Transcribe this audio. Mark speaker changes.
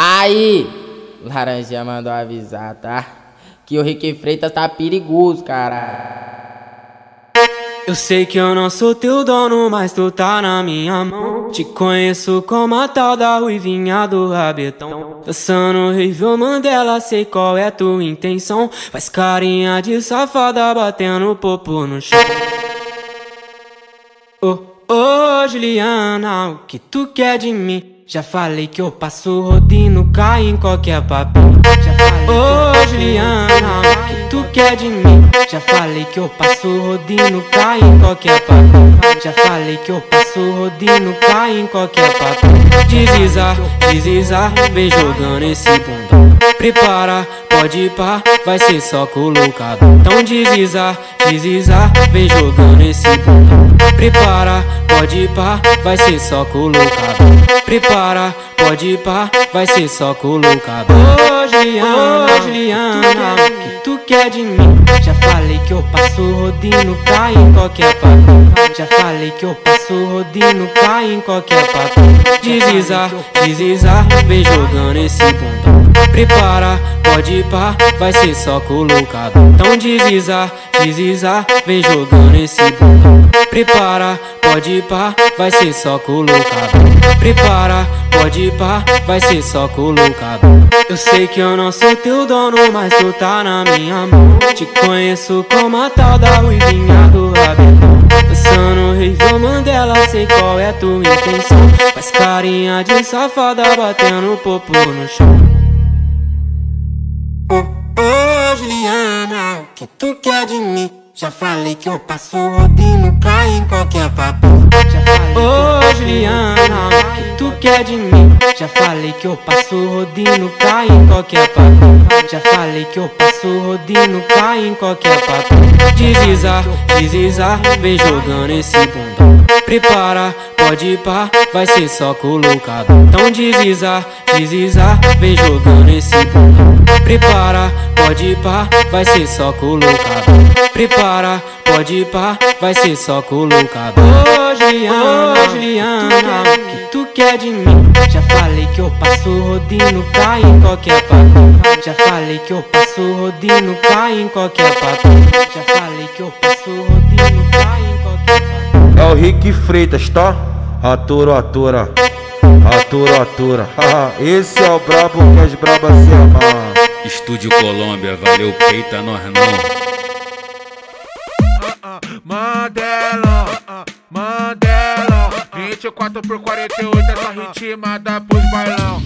Speaker 1: Aí, Laranjinha mandou avisar, tá? Que o Rick Freitas tá perigoso, cara.
Speaker 2: Eu sei que eu não sou teu dono, mas tu tá na minha mão. Te conheço como a tal da ruivinha do rabetão. Dançando horrível Mandela, sei qual é tua intenção. Faz carinha de safada batendo popo no chão. Oh, oh, Juliana, o que tu quer de mim? Já falei que eu passo rodinho, cai em qualquer. Já falei, ô oh, Juliana, o que tu quer de mim? Já falei que eu passo rodinho, cai em qualquer papel. Já falei que eu passo rodinho, cai em qualquer papel. Desliza, desliza, vem jogando esse bundão. Prepara, pode pá, vai ser só colocado. Então desliza, desliza, vem jogando esse bundão. Prepara, pode pá, vai ser só colocado. Prepara, pode pá, vai ser só colocado. Ô Juliana, ô Juliana, o que tu quer de mim? Já falei que eu passo rodinho, cai em qualquer papo. Já falei que eu passo rodinho, cai em qualquer papo. Desliza, desliza, vem jogando esse bundão. Prepara, pode ir pá, vai ser só colocado. Então desliza, desliza, vem jogando esse bundão. Prepara, pode ir pá, vai ser só colocado. Prepara, pode ir pá, vai ser só colocado. Eu sei que eu não sou teu dono, mas tu tá na minha mão. Te conheço como a tal da ruivinha do rabetão. Dançando Rival Mandela, sei qual é tua intenção. Faz carinha de safada batendo popo no chão. Juliana, o que tu quer de mim? Já falei que eu passo rodinho, cai em qualquer papo. Já falei. Ô oh, Juliana, o que tu quer de mim? Já falei que eu passo rodinho, cai em qualquer papo. Já falei que eu passo rodinho, cai em qualquer papo. Desliza, desliza, vem jogando esse bundão. Prepara, pode ir pá, vai ser só colocado. Então desliza, desliza, vem jogando esse bundão. Prepara, pode ir pá, vai ser só colocado. Prepara, pode ir pá, vai ser só colocado. Ô Juliana, ô Juliana, o que tu quer de mim? Já falei que eu passo rodinho, cai em qualquer papo. Já falei que eu passo rodinho, cai em qualquer papo. Já falei que eu passo rodinho, cai em qualquer papo.
Speaker 3: É o Rick Freitas, tá? Ator, atora. Ator, atora. Esse é o brabo que as brabas se amam.
Speaker 4: Estúdio Colômbia, valeu, peita nós não.
Speaker 5: Mandela, Mandela 24 por 48, essa ritmada pros bailão